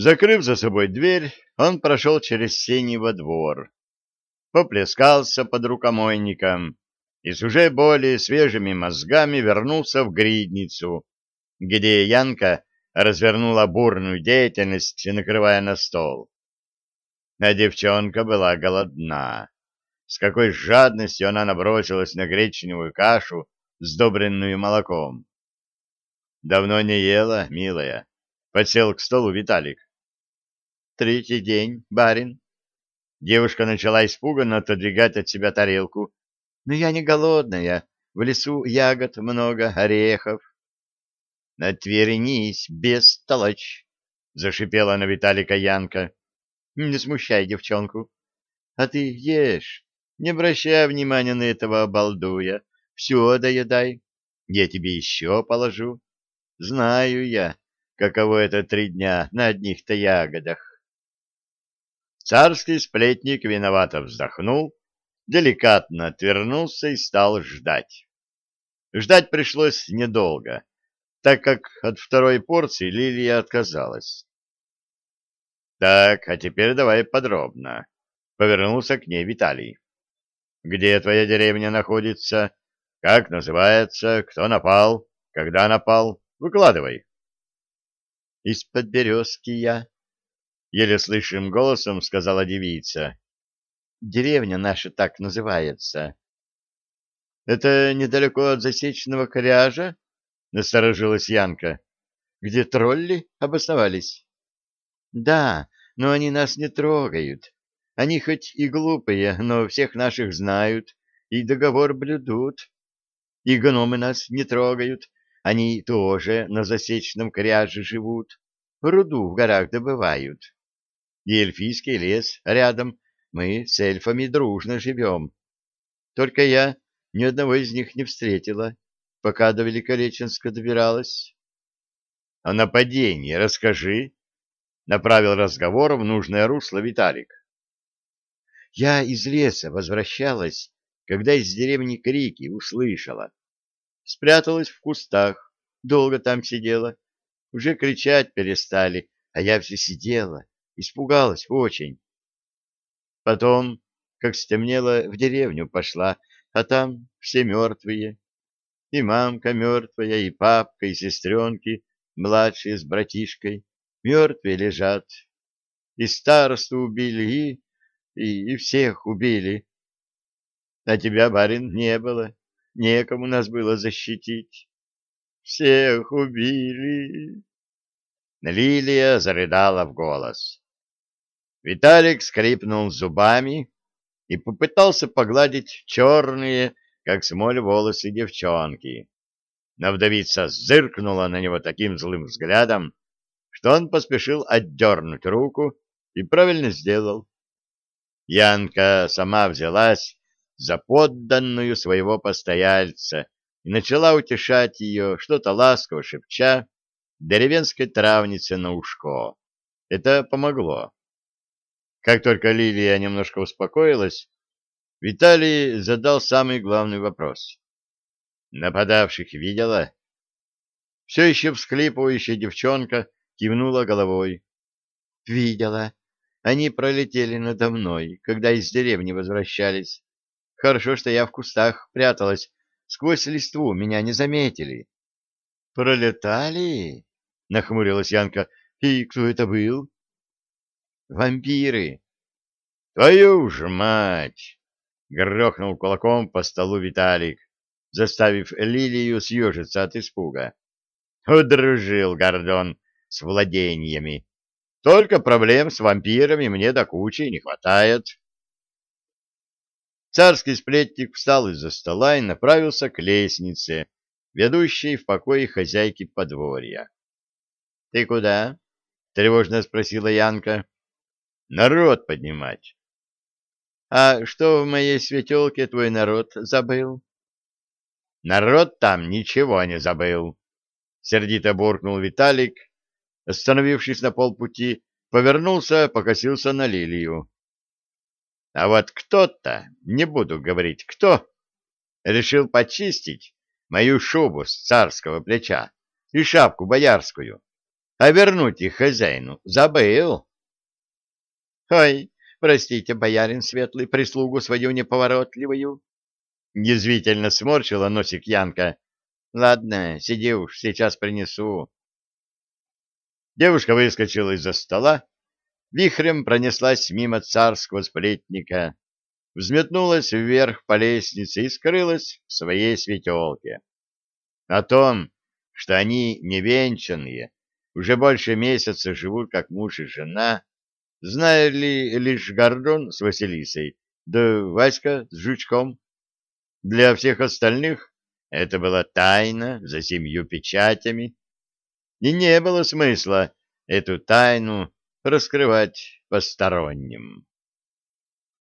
Закрыв за собой дверь, он прошел через сени во двор, поплескался под рукомойником и с уже более свежими мозгами вернулся в гридницу, где Янка развернула бурную деятельность, накрывая на стол. А девчонка была голодна. С какой жадностью она набросилась на гречневую кашу, сдобренную молоком. Давно не ела, милая. Подсел к столу Виталик. Третий день, барин. Девушка начала испуганно отодвигать от себя тарелку. Но я не голодная. В лесу ягод много, орехов. Отвернись, бестолочь! — зашипела на Виталика Янка. — Не смущай девчонку. А ты ешь, не обращай внимания на этого обалдуя. Все доедай, я тебе еще положу. Знаю я, каково это три дня на одних-то ягодах. Царский сплетник виновато вздохнул, деликатно отвернулся и стал ждать. Ждать пришлось недолго так как от второй порции Лилия отказалась. «Так, а теперь давай подробно», — повернулся к ней Виталий. «Где твоя деревня находится? Как называется? Кто напал? Когда напал? Выкладывай». «Из-под березки я», — еле слышим голосом сказала девица. «Деревня наша так называется». «Это недалеко от засечного коряжа?» — насторожилась Янка. — Где тролли обосновались? — Да, но они нас не трогают. Они хоть и глупые, но всех наших знают и договор блюдут. И гномы нас не трогают. Они тоже на засечном кряже живут. Руду в горах добывают. И эльфийский лес рядом. Мы с эльфами дружно живем. Только я ни одного из них не встретила пока до Великореченска добиралась. — О нападении расскажи, — направил разговор в нужное русло Виталик. — Я из леса возвращалась, когда из деревни крики услышала. Спряталась в кустах, долго там сидела. Уже кричать перестали, а я все сидела, испугалась очень. Потом, как стемнело, в деревню пошла, а там все мертвые. И мамка мертвая, и папка, и сестренки, младшие с братишкой, мертвые лежат. И старосту убили, и, и, и всех убили. А тебя, барин, не было, некому нас было защитить. Всех убили. Лилия зарыдала в голос. Виталик скрипнул зубами и попытался погладить черные, как смоль волосы девчонки. Но вдовица зыркнула на него таким злым взглядом, что он поспешил отдернуть руку и правильно сделал. Янка сама взялась за подданную своего постояльца и начала утешать ее, что-то ласково шепча, деревенской травнице на ушко. Это помогло. Как только Лилия немножко успокоилась, Виталий задал самый главный вопрос. «Нападавших видела?» Все еще всхлипывающая девчонка кивнула головой. «Видела. Они пролетели надо мной, когда из деревни возвращались. Хорошо, что я в кустах пряталась. Сквозь листву меня не заметили». «Пролетали?» — нахмурилась Янка. «И кто это был?» «Вампиры». «Твою ж мать!» Грохнул кулаком по столу Виталик, заставив Лилию съежиться от испуга. Удружил Гордон с владениями. Только проблем с вампирами мне до кучи не хватает. Царский сплетник встал из-за стола и направился к лестнице, ведущей в покое хозяйки подворья. — Ты куда? — тревожно спросила Янка. — Народ поднимать. А что в моей светелке твой народ забыл? Народ там ничего не забыл. Сердито буркнул Виталик, остановившись на полпути, повернулся, покосился на лилию. А вот кто-то, не буду говорить кто, решил почистить мою шубу с царского плеча и шапку боярскую. а вернуть их хозяину забыл. — Ой, простите, боярин светлый, прислугу свою неповоротливую. Язвительно сморщила носик Янка. — Ладно, сиди уж, сейчас принесу. Девушка выскочила из-за стола, вихрем пронеслась мимо царского сплетника, взметнулась вверх по лестнице и скрылась в своей светелке. О том, что они невенчанные, уже больше месяца живут как муж и жена, знали лишь Гордон с Василисой, да Васька с Жучком. Для всех остальных это была тайна за семью печатями, и не было смысла эту тайну раскрывать посторонним.